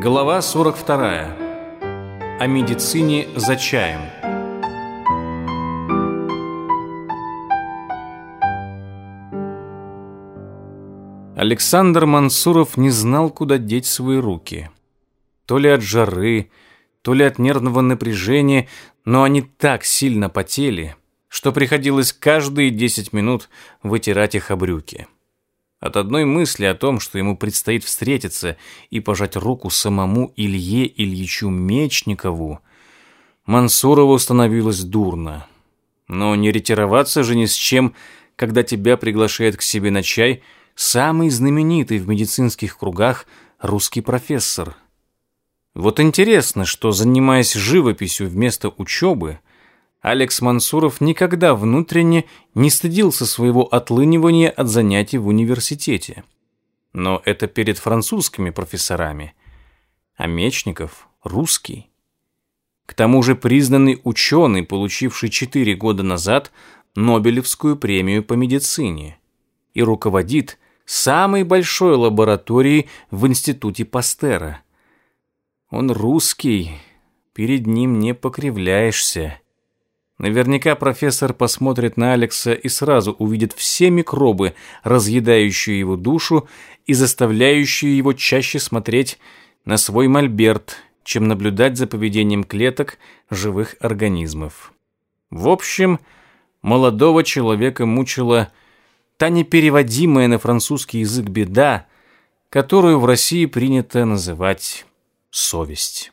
Глава 42. О медицине за чаем. Александр Мансуров не знал, куда деть свои руки. То ли от жары, то ли от нервного напряжения, но они так сильно потели, что приходилось каждые 10 минут вытирать их о брюки. От одной мысли о том, что ему предстоит встретиться и пожать руку самому Илье Ильичу Мечникову, Мансурову становилось дурно. Но не ретироваться же ни с чем, когда тебя приглашает к себе на чай самый знаменитый в медицинских кругах русский профессор. Вот интересно, что, занимаясь живописью вместо учебы, Алекс Мансуров никогда внутренне не стыдился своего отлынивания от занятий в университете. Но это перед французскими профессорами. А Мечников – русский. К тому же признанный ученый, получивший четыре года назад Нобелевскую премию по медицине и руководит самой большой лабораторией в Институте Пастера. Он русский, перед ним не покривляешься. Наверняка профессор посмотрит на Алекса и сразу увидит все микробы, разъедающие его душу и заставляющие его чаще смотреть на свой мольберт, чем наблюдать за поведением клеток живых организмов. В общем, молодого человека мучила та непереводимая на французский язык беда, которую в России принято называть совесть.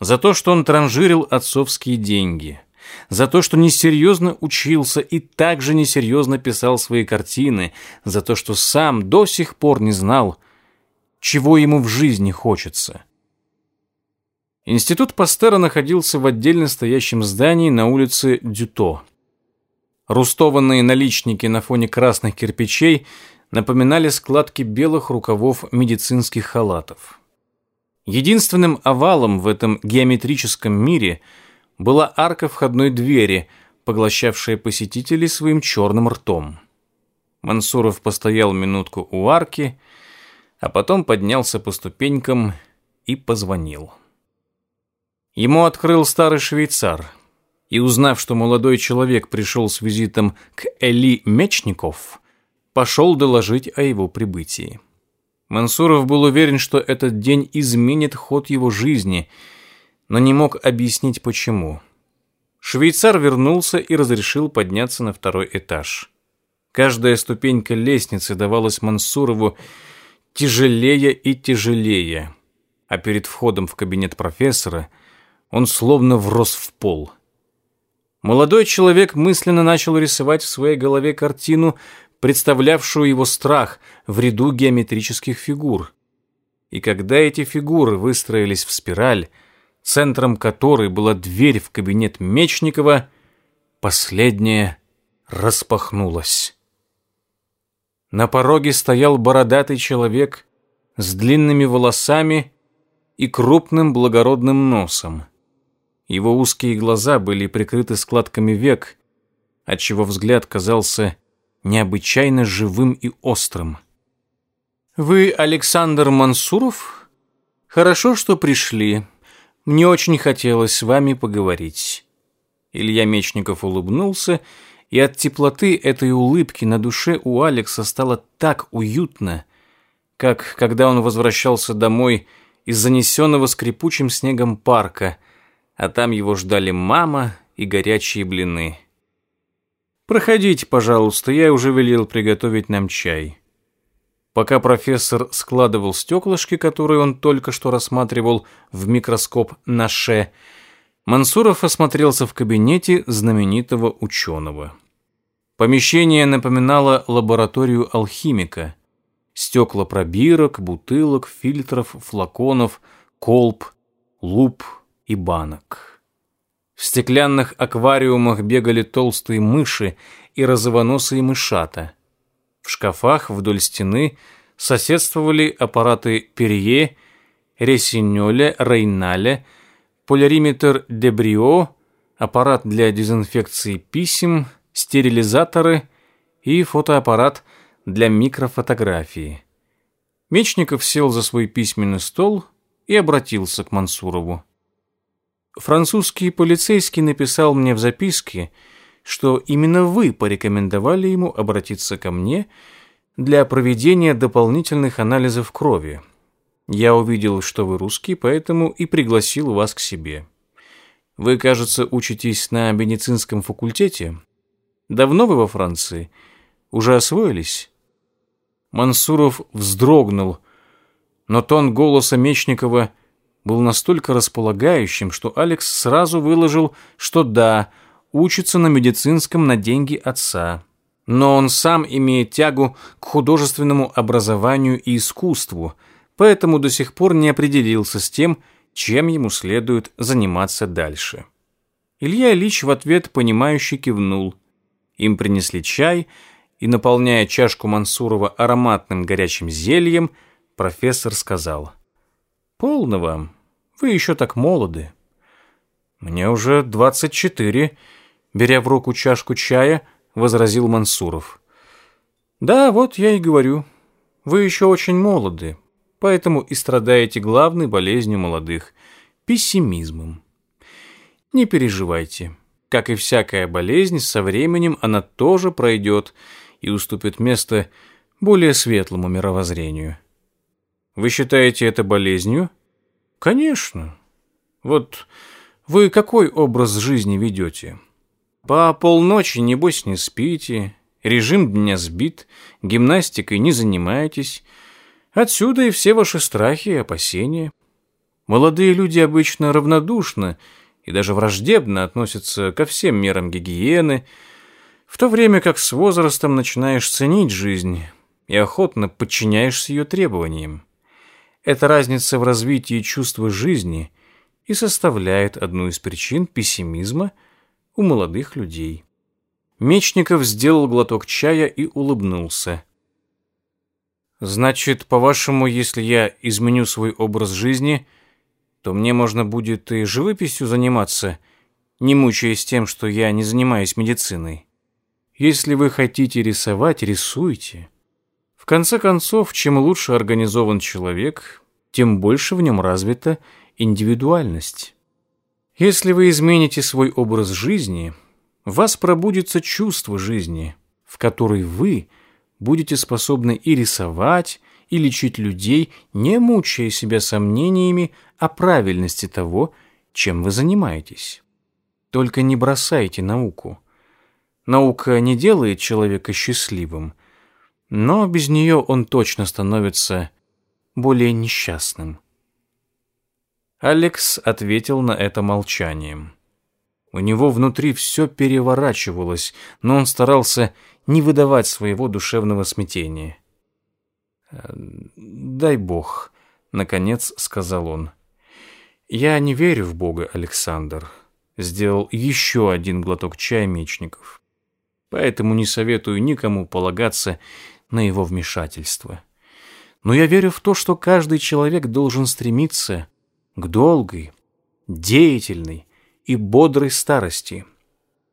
За то, что он транжирил отцовские деньги – за то, что несерьезно учился и также несерьезно писал свои картины, за то, что сам до сих пор не знал, чего ему в жизни хочется. Институт Пастера находился в отдельно стоящем здании на улице Дюто. Рустованные наличники на фоне красных кирпичей напоминали складки белых рукавов медицинских халатов. Единственным овалом в этом геометрическом мире – была арка входной двери, поглощавшая посетителей своим черным ртом. Мансуров постоял минутку у арки, а потом поднялся по ступенькам и позвонил. Ему открыл старый швейцар, и узнав, что молодой человек пришел с визитом к Эли Мечников, пошел доложить о его прибытии. Мансуров был уверен, что этот день изменит ход его жизни – но не мог объяснить почему. Швейцар вернулся и разрешил подняться на второй этаж. Каждая ступенька лестницы давалась Мансурову тяжелее и тяжелее, а перед входом в кабинет профессора он словно врос в пол. Молодой человек мысленно начал рисовать в своей голове картину, представлявшую его страх в ряду геометрических фигур. И когда эти фигуры выстроились в спираль, центром которой была дверь в кабинет Мечникова, последняя распахнулась. На пороге стоял бородатый человек с длинными волосами и крупным благородным носом. Его узкие глаза были прикрыты складками век, отчего взгляд казался необычайно живым и острым. «Вы Александр Мансуров? Хорошо, что пришли. Мне очень хотелось с вами поговорить». Илья Мечников улыбнулся, и от теплоты этой улыбки на душе у Алекса стало так уютно, как когда он возвращался домой из занесенного скрипучим снегом парка, а там его ждали мама и горячие блины. «Проходите, пожалуйста, я уже велел приготовить нам чай». Пока профессор складывал стеклышки, которые он только что рассматривал в микроскоп на Наше, Мансуров осмотрелся в кабинете знаменитого ученого. Помещение напоминало лабораторию алхимика. Стекла пробирок, бутылок, фильтров, флаконов, колб, луп и банок. В стеклянных аквариумах бегали толстые мыши и розовоносые мышата – в шкафах вдоль стены соседствовали аппараты Перье, Ресинёля, Рейналя, поляриметр Дебрио, аппарат для дезинфекции писем, стерилизаторы и фотоаппарат для микрофотографии. Мечников сел за свой письменный стол и обратился к Мансурову. Французский полицейский написал мне в записке, что именно вы порекомендовали ему обратиться ко мне для проведения дополнительных анализов крови. Я увидел, что вы русский, поэтому и пригласил вас к себе. Вы, кажется, учитесь на медицинском факультете. Давно вы во Франции? Уже освоились?» Мансуров вздрогнул, но тон голоса Мечникова был настолько располагающим, что Алекс сразу выложил, что да – учится на медицинском на деньги отца. Но он сам имеет тягу к художественному образованию и искусству, поэтому до сих пор не определился с тем, чем ему следует заниматься дальше. Илья Ильич в ответ понимающе кивнул. Им принесли чай, и, наполняя чашку Мансурова ароматным горячим зельем, профессор сказал. «Полно вам. Вы еще так молоды». «Мне уже двадцать четыре, беря в руку чашку чая, возразил Мансуров. «Да, вот я и говорю. Вы еще очень молоды, поэтому и страдаете главной болезнью молодых – пессимизмом. Не переживайте. Как и всякая болезнь, со временем она тоже пройдет и уступит место более светлому мировоззрению. Вы считаете это болезнью? Конечно. Вот вы какой образ жизни ведете?» По полночи, небось, не спите, режим дня сбит, гимнастикой не занимаетесь. Отсюда и все ваши страхи и опасения. Молодые люди обычно равнодушно и даже враждебно относятся ко всем мерам гигиены, в то время как с возрастом начинаешь ценить жизнь и охотно подчиняешься ее требованиям. Эта разница в развитии чувства жизни и составляет одну из причин пессимизма – у молодых людей. Мечников сделал глоток чая и улыбнулся. «Значит, по-вашему, если я изменю свой образ жизни, то мне можно будет и живописью заниматься, не мучаясь тем, что я не занимаюсь медициной. Если вы хотите рисовать, рисуйте. В конце концов, чем лучше организован человек, тем больше в нем развита индивидуальность». Если вы измените свой образ жизни, вас пробудится чувство жизни, в которой вы будете способны и рисовать, и лечить людей, не мучая себя сомнениями о правильности того, чем вы занимаетесь. Только не бросайте науку. Наука не делает человека счастливым, но без нее он точно становится более несчастным. Алекс ответил на это молчанием. У него внутри все переворачивалось, но он старался не выдавать своего душевного смятения. «Э, «Дай Бог», — наконец сказал он. «Я не верю в Бога, Александр», — сделал еще один глоток чая мечников. «Поэтому не советую никому полагаться на его вмешательство. Но я верю в то, что каждый человек должен стремиться к долгой, деятельной и бодрой старости,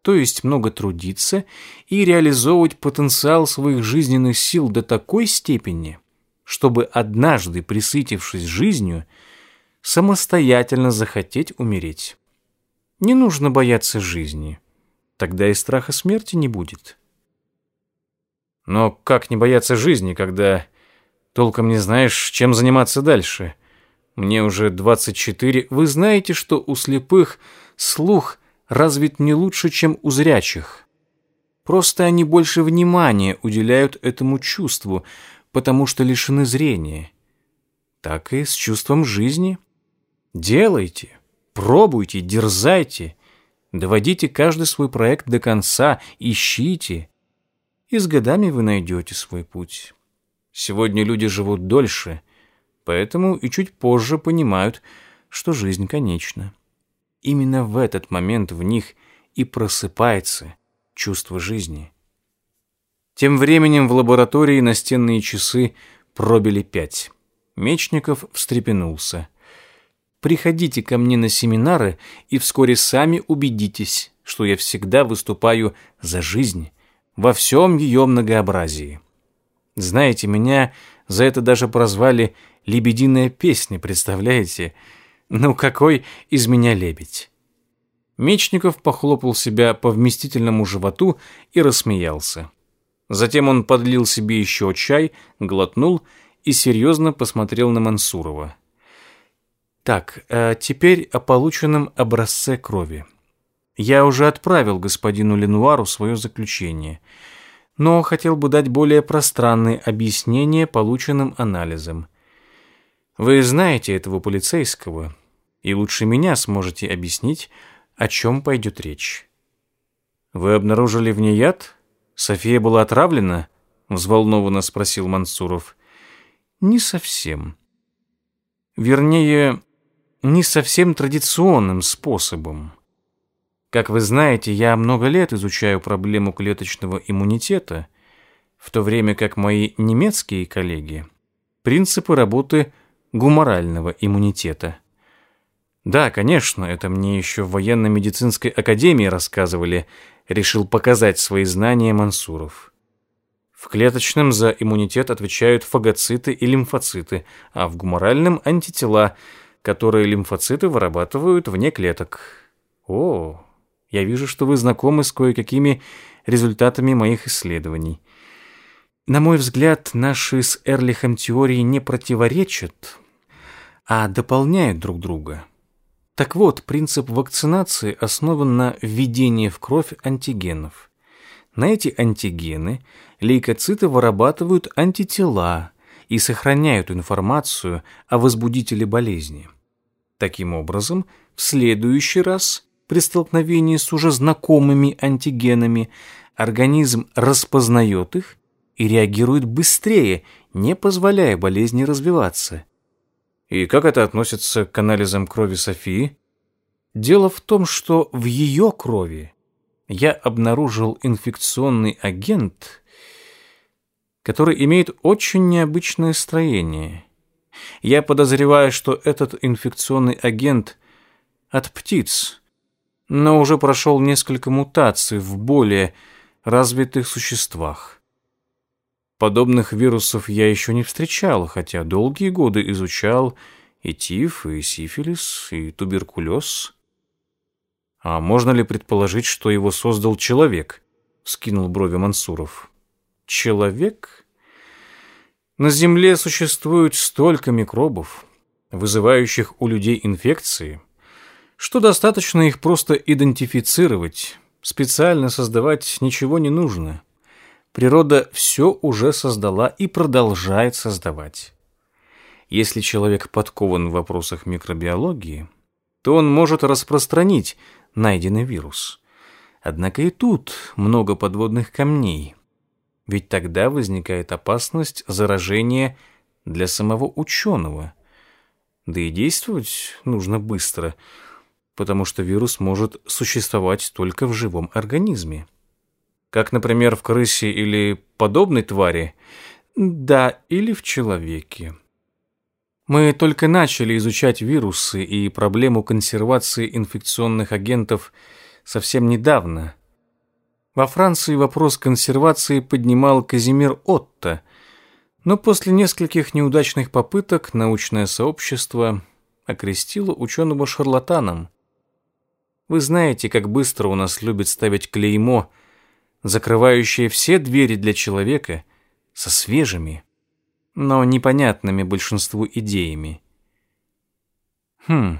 то есть много трудиться и реализовывать потенциал своих жизненных сил до такой степени, чтобы однажды, присытившись жизнью, самостоятельно захотеть умереть. Не нужно бояться жизни, тогда и страха смерти не будет. Но как не бояться жизни, когда толком не знаешь, чем заниматься дальше – мне уже 24, вы знаете, что у слепых слух развит не лучше, чем у зрячих. Просто они больше внимания уделяют этому чувству, потому что лишены зрения. Так и с чувством жизни. Делайте, пробуйте, дерзайте, доводите каждый свой проект до конца, ищите. И с годами вы найдете свой путь. Сегодня люди живут дольше – поэтому и чуть позже понимают, что жизнь конечна. Именно в этот момент в них и просыпается чувство жизни. Тем временем в лаборатории настенные часы пробили пять. Мечников встрепенулся. «Приходите ко мне на семинары и вскоре сами убедитесь, что я всегда выступаю за жизнь во всем ее многообразии. Знаете, меня за это даже прозвали лебединая песня, представляете? Ну какой из меня лебедь?» Мечников похлопал себя по вместительному животу и рассмеялся. Затем он подлил себе еще чай, глотнул и серьезно посмотрел на Мансурова. «Так, а теперь о полученном образце крови. Я уже отправил господину Ленуару свое заключение, но хотел бы дать более пространные объяснения полученным анализам. Вы знаете этого полицейского, и лучше меня сможете объяснить, о чем пойдет речь. Вы обнаружили в ней яд? София была отравлена? Взволнованно спросил Мансуров. Не совсем. Вернее, не совсем традиционным способом. Как вы знаете, я много лет изучаю проблему клеточного иммунитета, в то время как мои немецкие коллеги принципы работы гуморального иммунитета. Да, конечно, это мне еще в военно-медицинской академии рассказывали, решил показать свои знания Мансуров. В клеточном за иммунитет отвечают фагоциты и лимфоциты, а в гуморальном – антитела, которые лимфоциты вырабатывают вне клеток. О, я вижу, что вы знакомы с кое-какими результатами моих исследований. На мой взгляд, наши с Эрлихом теории не противоречат, а дополняют друг друга. Так вот, принцип вакцинации основан на введении в кровь антигенов. На эти антигены лейкоциты вырабатывают антитела и сохраняют информацию о возбудителе болезни. Таким образом, в следующий раз при столкновении с уже знакомыми антигенами организм распознает их и реагирует быстрее, не позволяя болезни развиваться. И как это относится к анализам крови Софии? Дело в том, что в ее крови я обнаружил инфекционный агент, который имеет очень необычное строение. Я подозреваю, что этот инфекционный агент от птиц, но уже прошел несколько мутаций в более развитых существах. Подобных вирусов я еще не встречал, хотя долгие годы изучал и тиф, и сифилис, и туберкулез. А можно ли предположить, что его создал человек? Скинул брови Мансуров. Человек? На Земле существует столько микробов, вызывающих у людей инфекции, что достаточно их просто идентифицировать. Специально создавать ничего не нужно. — Природа все уже создала и продолжает создавать. Если человек подкован в вопросах микробиологии, то он может распространить найденный вирус. Однако и тут много подводных камней, ведь тогда возникает опасность заражения для самого ученого. Да и действовать нужно быстро, потому что вирус может существовать только в живом организме как, например, в крысе или подобной твари, да, или в человеке. Мы только начали изучать вирусы и проблему консервации инфекционных агентов совсем недавно. Во Франции вопрос консервации поднимал Казимир Отто, но после нескольких неудачных попыток научное сообщество окрестило ученого шарлатаном. Вы знаете, как быстро у нас любят ставить клеймо – закрывающая все двери для человека, со свежими, но непонятными большинству идеями. Хм,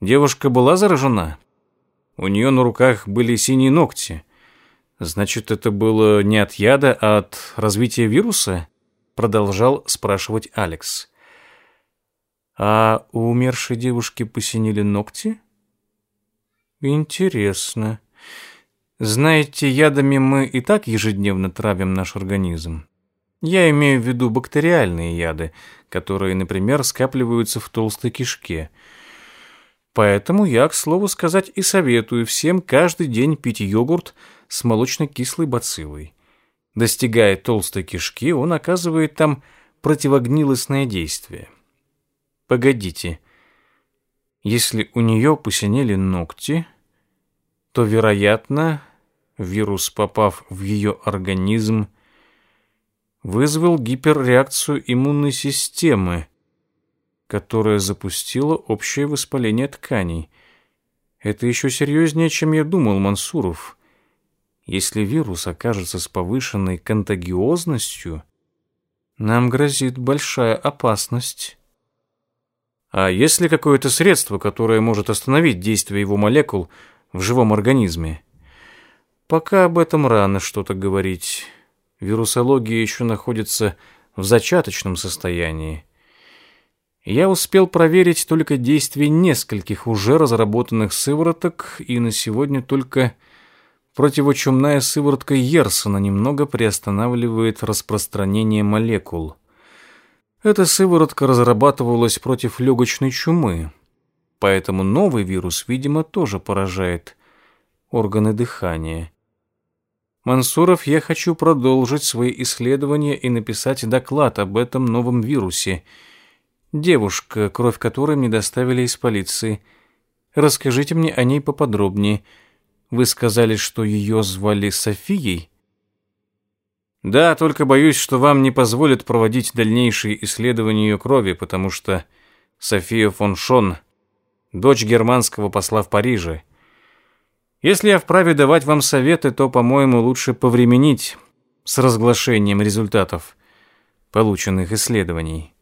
девушка была заражена? У нее на руках были синие ногти. Значит, это было не от яда, а от развития вируса? Продолжал спрашивать Алекс. А у умершей девушки посинели ногти? Интересно. Знаете, ядами мы и так ежедневно травим наш организм. Я имею в виду бактериальные яды, которые, например, скапливаются в толстой кишке. Поэтому я, к слову сказать, и советую всем каждый день пить йогурт с молочно-кислой бациллой. Достигая толстой кишки, он оказывает там противогнилостное действие. Погодите. Если у нее посинели ногти, то, вероятно, вирус, попав в ее организм, вызвал гиперреакцию иммунной системы, которая запустила общее воспаление тканей. Это еще серьезнее, чем я думал, Мансуров. Если вирус окажется с повышенной контагиозностью, нам грозит большая опасность. А есть ли какое-то средство, которое может остановить действие его молекул, в живом организме. Пока об этом рано что-то говорить. Вирусология еще находится в зачаточном состоянии. Я успел проверить только действие нескольких уже разработанных сывороток, и на сегодня только противочумная сыворотка Ерсона немного приостанавливает распространение молекул. Эта сыворотка разрабатывалась против легочной чумы, Поэтому новый вирус, видимо, тоже поражает органы дыхания. Мансуров, я хочу продолжить свои исследования и написать доклад об этом новом вирусе. Девушка, кровь которой мне доставили из полиции. Расскажите мне о ней поподробнее. Вы сказали, что ее звали Софией? Да, только боюсь, что вам не позволят проводить дальнейшие исследования ее крови, потому что София фон Шон дочь германского посла в Париже. Если я вправе давать вам советы, то, по-моему, лучше повременить с разглашением результатов полученных исследований.